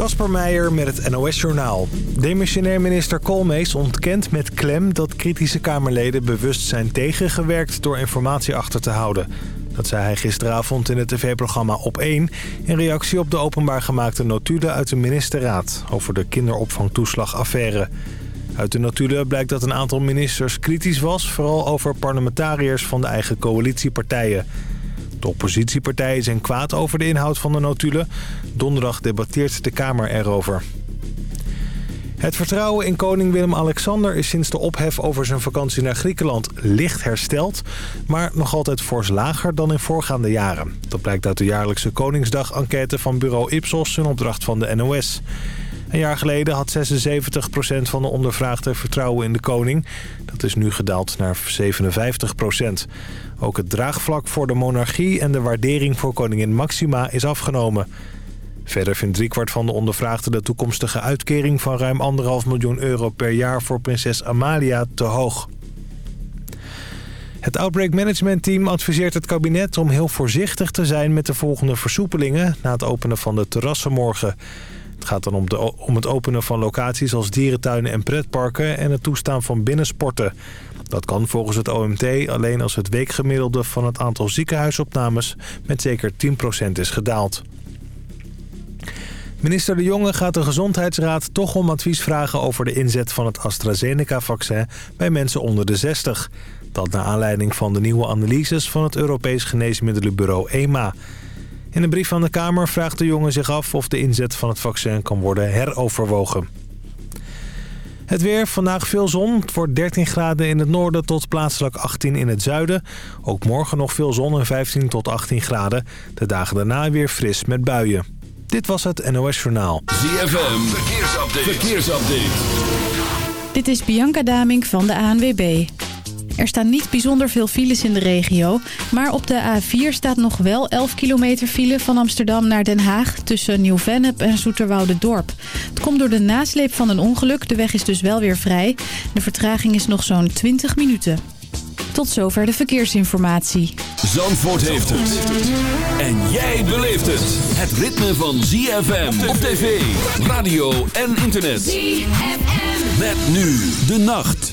Kasper Meijer met het NOS-journaal. Demissionair minister Koolmees ontkent met klem dat kritische Kamerleden bewust zijn tegengewerkt door informatie achter te houden. Dat zei hij gisteravond in het tv-programma Op1... in reactie op de openbaar gemaakte notulen uit de ministerraad... over de kinderopvangtoeslagaffaire. Uit de notulen blijkt dat een aantal ministers kritisch was... vooral over parlementariërs van de eigen coalitiepartijen... De oppositiepartijen zijn kwaad over de inhoud van de notulen. Donderdag debatteert de Kamer erover. Het vertrouwen in koning Willem-Alexander is sinds de ophef over zijn vakantie naar Griekenland licht hersteld, maar nog altijd fors lager dan in voorgaande jaren. Dat blijkt uit de jaarlijkse Koningsdag-enquête van bureau Ipsos in opdracht van de NOS. Een jaar geleden had 76% van de ondervraagden vertrouwen in de koning. Dat is nu gedaald naar 57%. Ook het draagvlak voor de monarchie en de waardering voor koningin Maxima is afgenomen. Verder vindt driekwart van de ondervraagden de toekomstige uitkering van ruim 1,5 miljoen euro per jaar voor prinses Amalia te hoog. Het Outbreak Management Team adviseert het kabinet om heel voorzichtig te zijn met de volgende versoepelingen na het openen van de terrassen morgen. Het gaat dan om, de, om het openen van locaties als dierentuinen en pretparken en het toestaan van binnensporten. Dat kan volgens het OMT alleen als het weekgemiddelde van het aantal ziekenhuisopnames met zeker 10% is gedaald. Minister De Jonge gaat de Gezondheidsraad toch om advies vragen over de inzet van het AstraZeneca-vaccin bij mensen onder de 60. Dat naar aanleiding van de nieuwe analyses van het Europees Geneesmiddelenbureau EMA. In een brief aan de Kamer vraagt De Jonge zich af of de inzet van het vaccin kan worden heroverwogen. Het weer, vandaag veel zon. Het wordt 13 graden in het noorden tot plaatselijk 18 in het zuiden. Ook morgen nog veel zon en 15 tot 18 graden. De dagen daarna weer fris met buien. Dit was het NOS Journaal. ZFM, verkeersupdate. verkeersupdate. Dit is Bianca Daming van de ANWB. Er staan niet bijzonder veel files in de regio. Maar op de A4 staat nog wel 11 kilometer file van Amsterdam naar Den Haag... tussen Nieuw-Vennep en Dorp. Het komt door de nasleep van een ongeluk. De weg is dus wel weer vrij. De vertraging is nog zo'n 20 minuten. Tot zover de verkeersinformatie. Zandvoort heeft het. En jij beleeft het. Het ritme van ZFM op tv, radio en internet. ZFM. Met nu de nacht.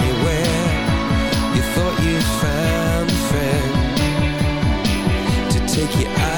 take you. out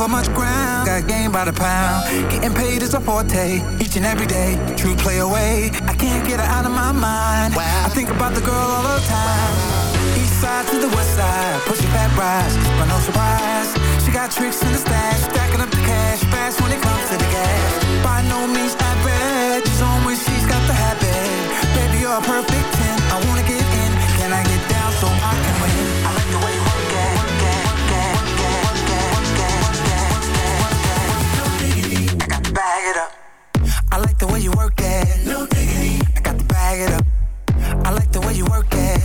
cover much ground. Got game by the pound. Getting paid is a forte. Each and every day. True play away. I can't get her out of my mind. Wow. I think about the girl all the time. East side to the west side. Push it back, rise. But no surprise. She got tricks in the stash. Stacking up the cash. Fast when it comes to the gas. By no means that bad. She's on when she's got the habit. Baby, you're a perfect 10. work at. No diggity. I got to bag it up. I like the way you work at.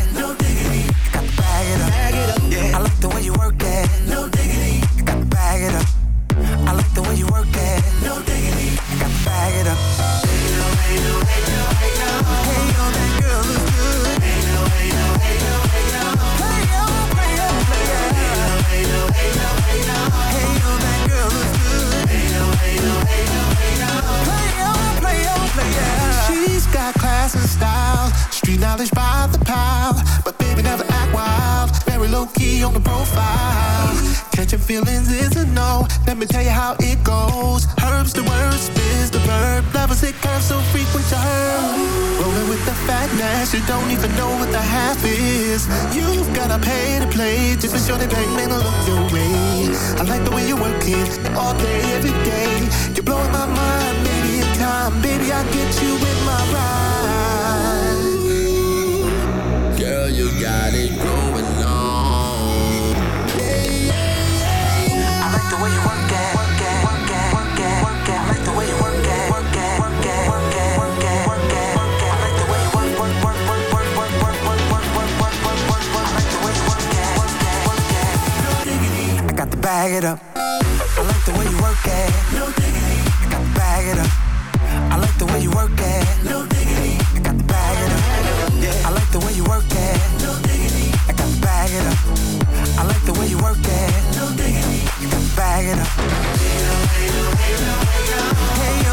knowledge by the pile. But baby, never act wild. Very low key on the profile. Catching feelings is a no. Let me tell you how it goes. Herbs the word, spins the verb. Levels it curves so frequent to. Rolling with the fatness, you don't even know what the half is. You've gotta pay to play. Just for sure they bang man to look your way. I like the way you're working all day, every day. You're blowing my mind, maybe in time. Baby, I'll get you in my ride you got it going on. I like the way you work I like the way you work it. Work it. I like the way you work, at. No. I got to bag it up. I like the way you work bag it up. I like the way you work at. Hey,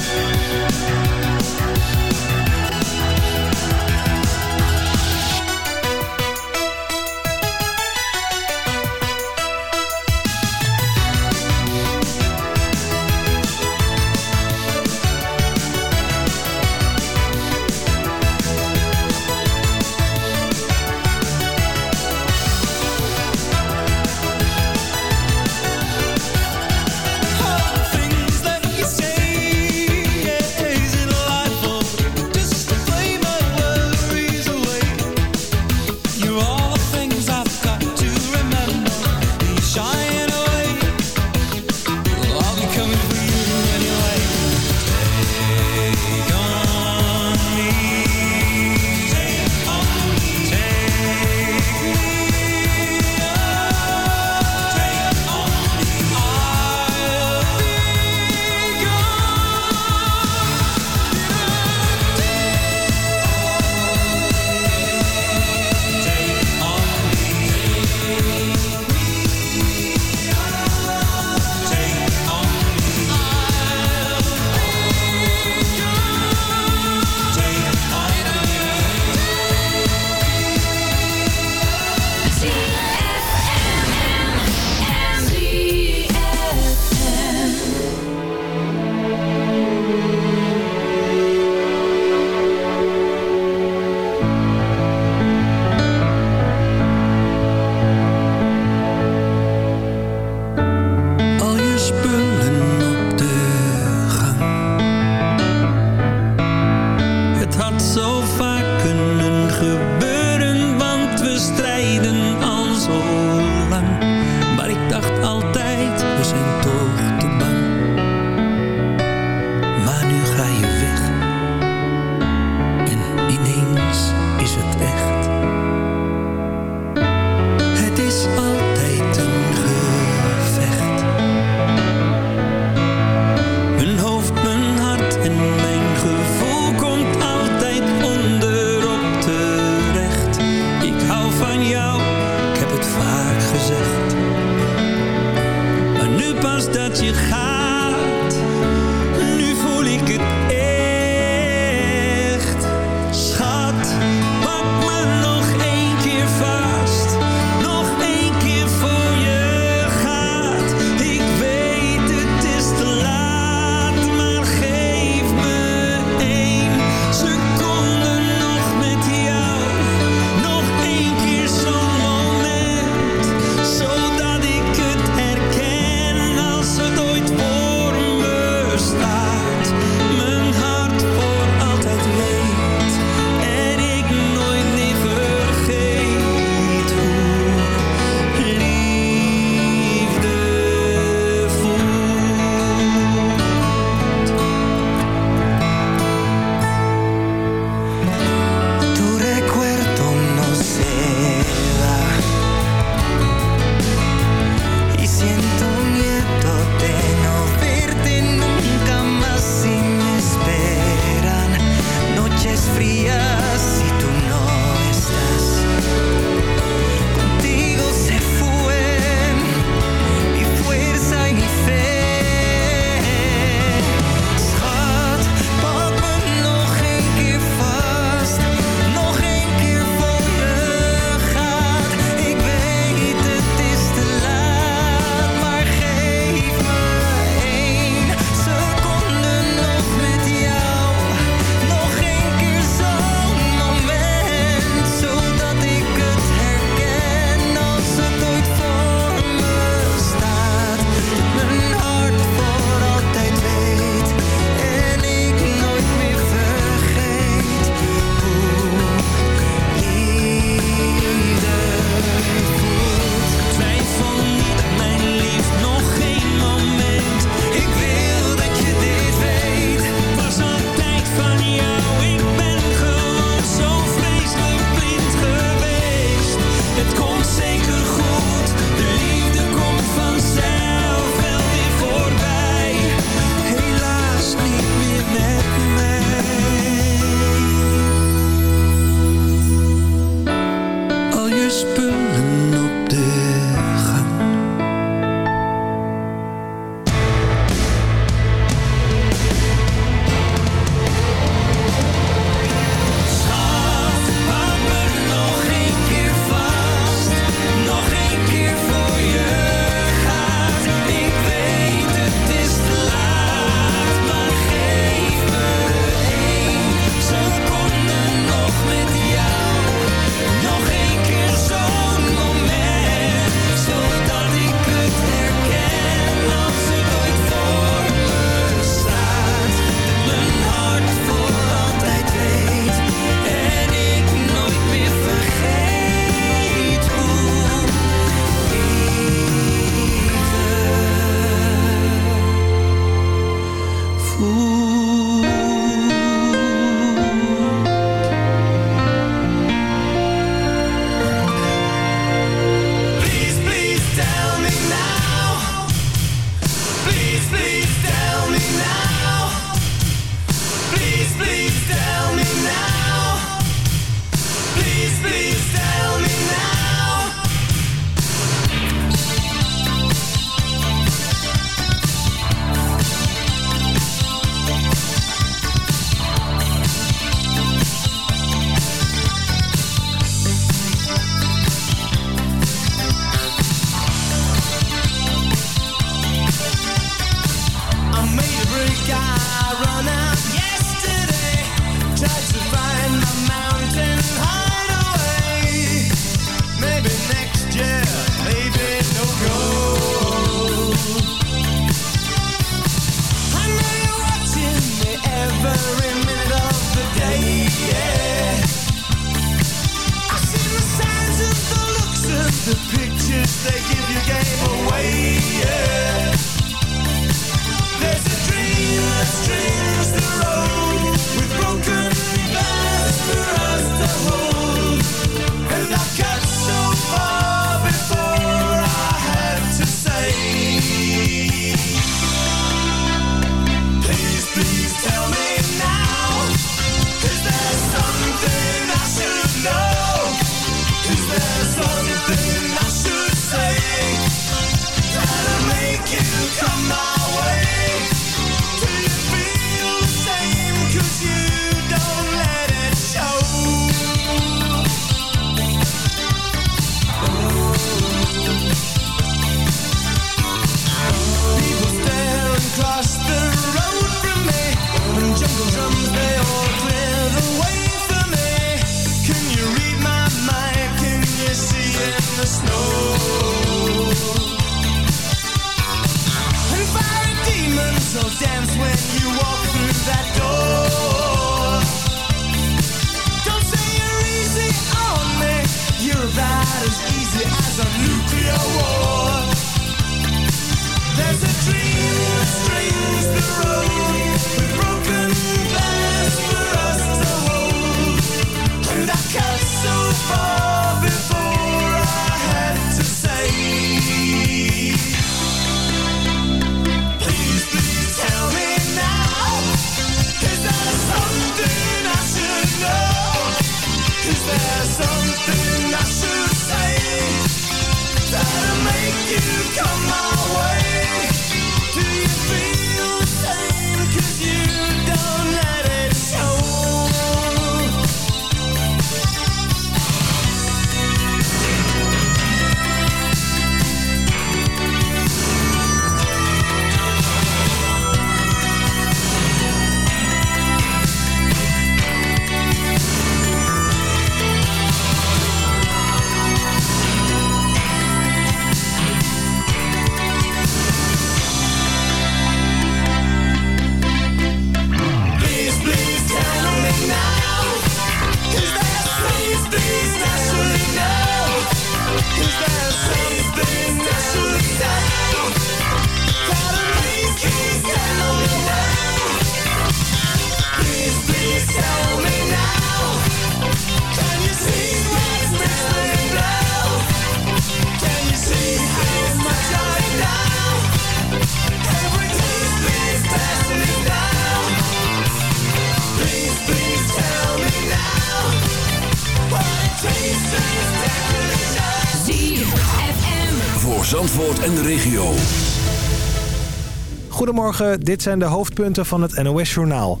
Dit zijn de hoofdpunten van het NOS-journaal.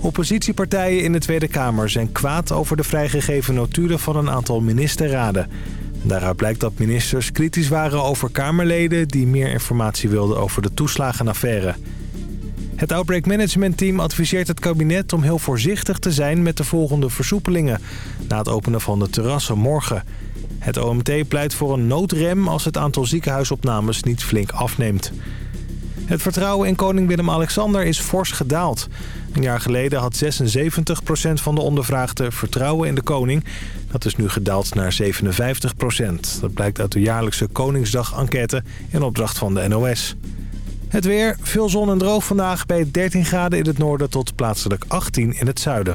Oppositiepartijen in de Tweede Kamer zijn kwaad over de vrijgegeven notulen van een aantal ministerraden. Daaruit blijkt dat ministers kritisch waren over Kamerleden die meer informatie wilden over de toeslagenaffaire. Het Outbreak Management Team adviseert het kabinet om heel voorzichtig te zijn met de volgende versoepelingen... na het openen van de terrassen morgen. Het OMT pleit voor een noodrem als het aantal ziekenhuisopnames niet flink afneemt. Het vertrouwen in koning Willem-Alexander is fors gedaald. Een jaar geleden had 76% van de ondervraagden vertrouwen in de koning. Dat is nu gedaald naar 57%. Dat blijkt uit de jaarlijkse Koningsdag-enquête in opdracht van de NOS. Het weer, veel zon en droog vandaag bij 13 graden in het noorden tot plaatselijk 18 in het zuiden.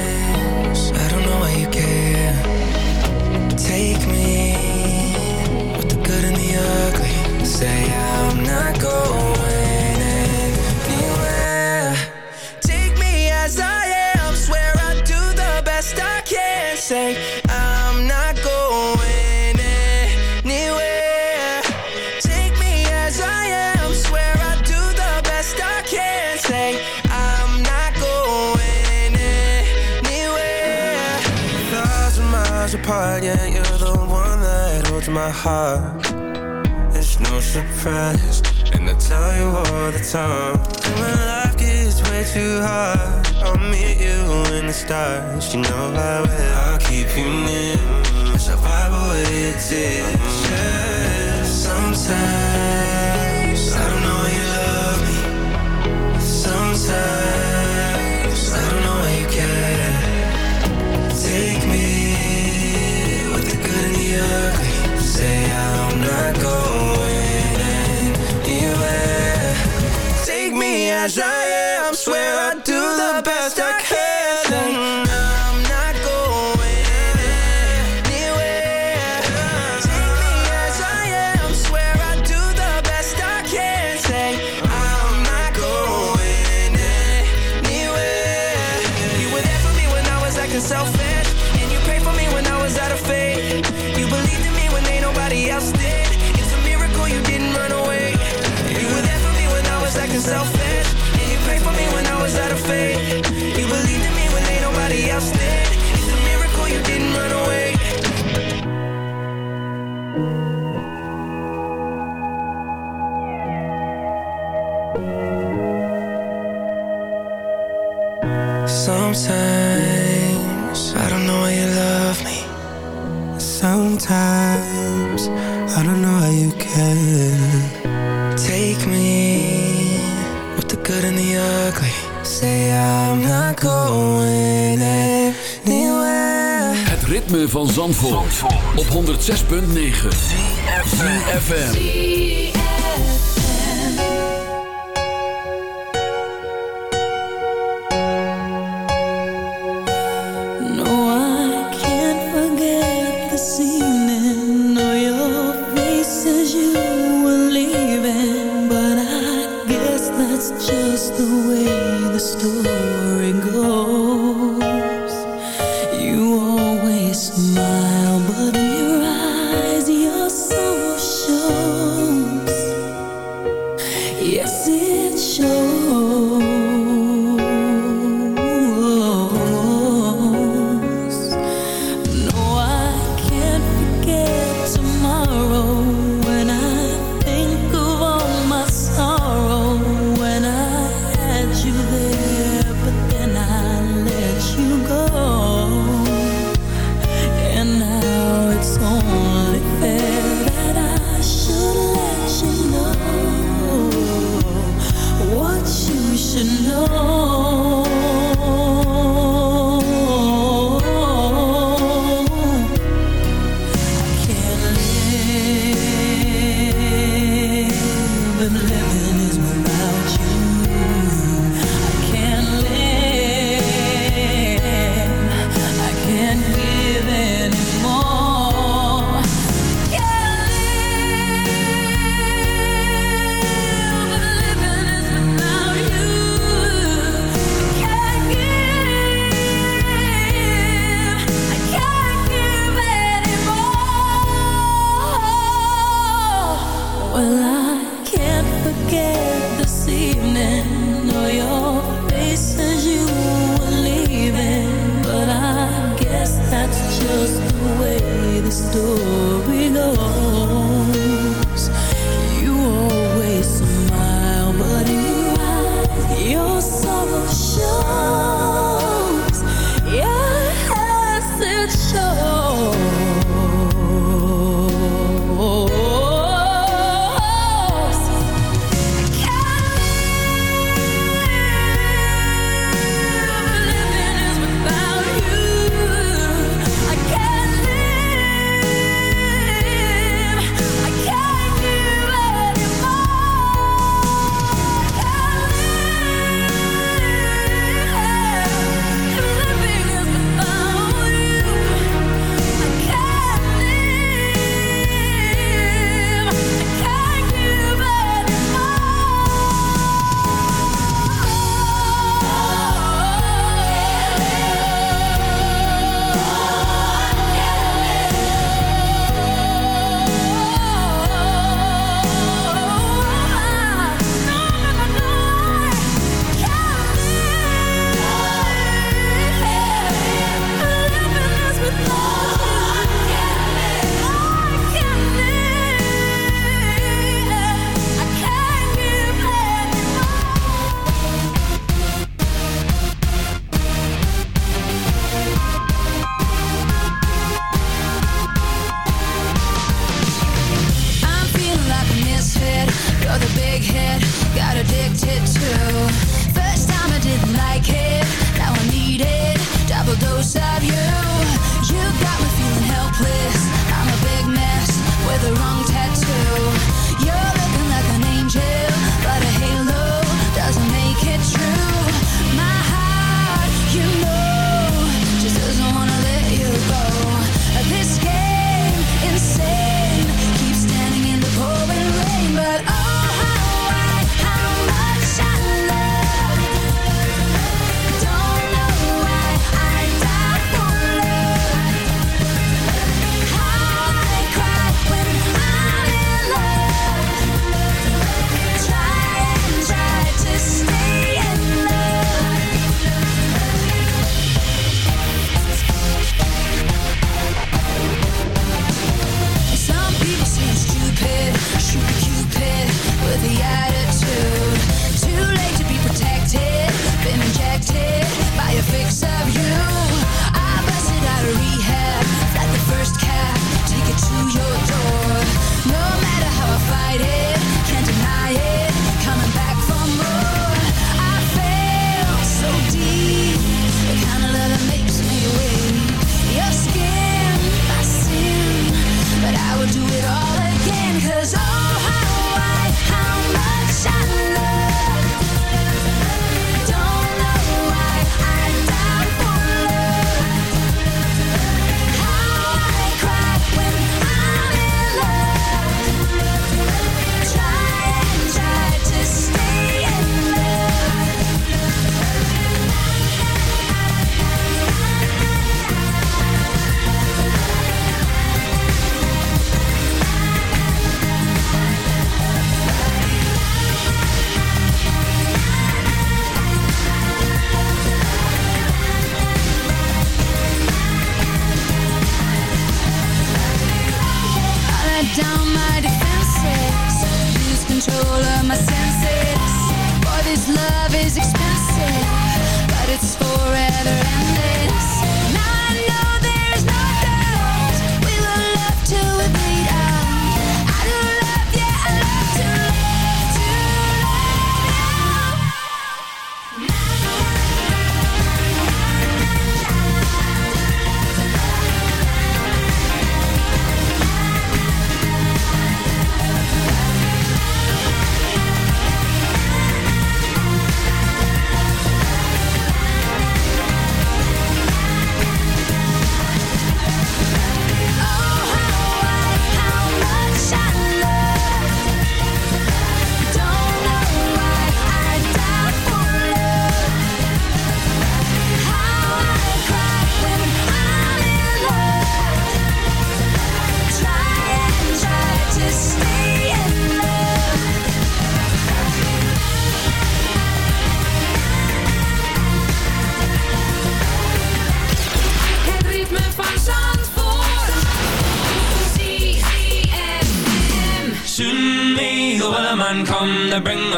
Take me with the good and the ugly. Say I'm not going my heart. It's no surprise, and I tell you all the time. When life gets way too hard, I'll meet you in the stars. You know I will. I'll keep you near. So wipe away your. Yeah. Sometimes I don't know you love me. Sometimes I don't know why you care. Take me with the good and the ugly. Take op 106.9 ZFM.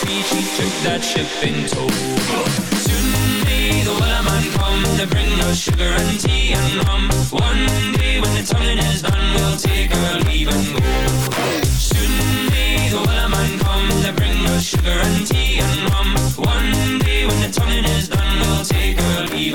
She took that ship in tow. Soon may the wellerman come to bring us sugar and tea and rum. One day when the tonguing is done, we'll take our leave and go. Soon may the wellerman come to bring us sugar and tea and rum. One day when the tonguing is done, we'll take our leave